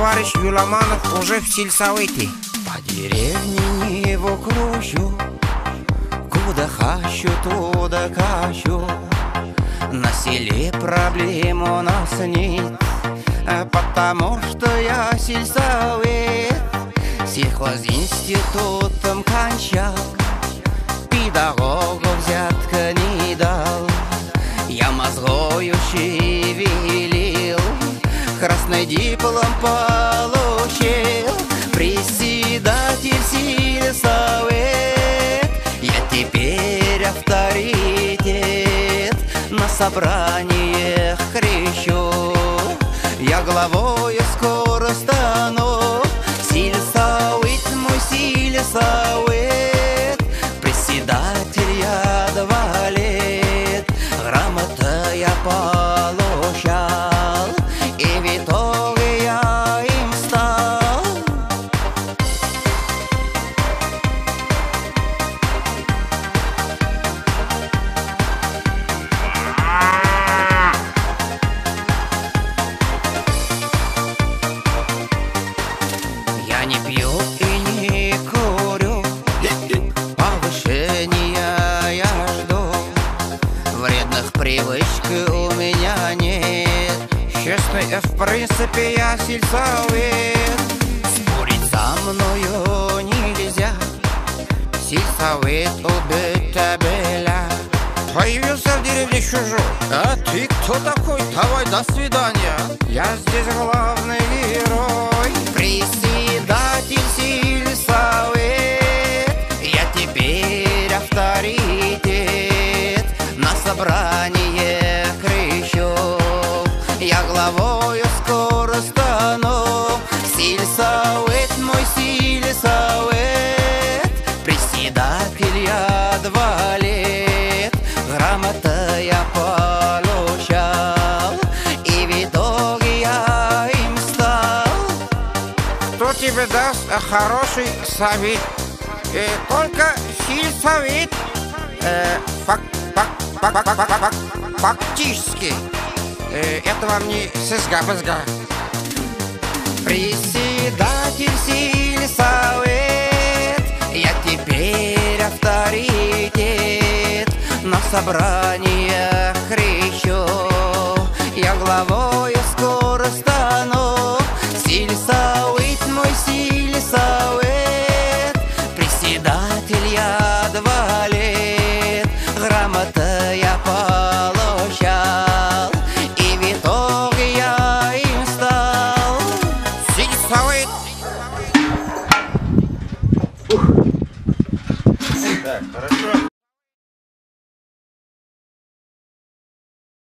Товарищ Юломанов уже в сельсовете. По деревне не кружу Куда хочу, туда качу На селе проблем у нас нет Потому что я сельсовет. Сельхозинститутом кончал Педагогу взятка Красный диплом получил Председатель сельсовет Я теперь авторитет На собраниях кричу Я главой скоро стану. Сельсовет мой сельсовет Председатель я два лет. Грамота я получал Честно, в принципе я сельсовет Спорить со мною нельзя. Сельсовет убить табеля Появился в деревне чужой. А ты кто такой? Давай, до свидания. Я здесь главный герой. Председатель сельсовет. Я теперь авторитет. На собрание тебе даст э, хороший совет? Э, только сельсовет э, фак, фак, фак, фак, фак, фак, фак, Фактически. Э, Это вам не сызга-бызга Председатель сельсовет Я теперь авторитет. На собраниях Так, хорошо.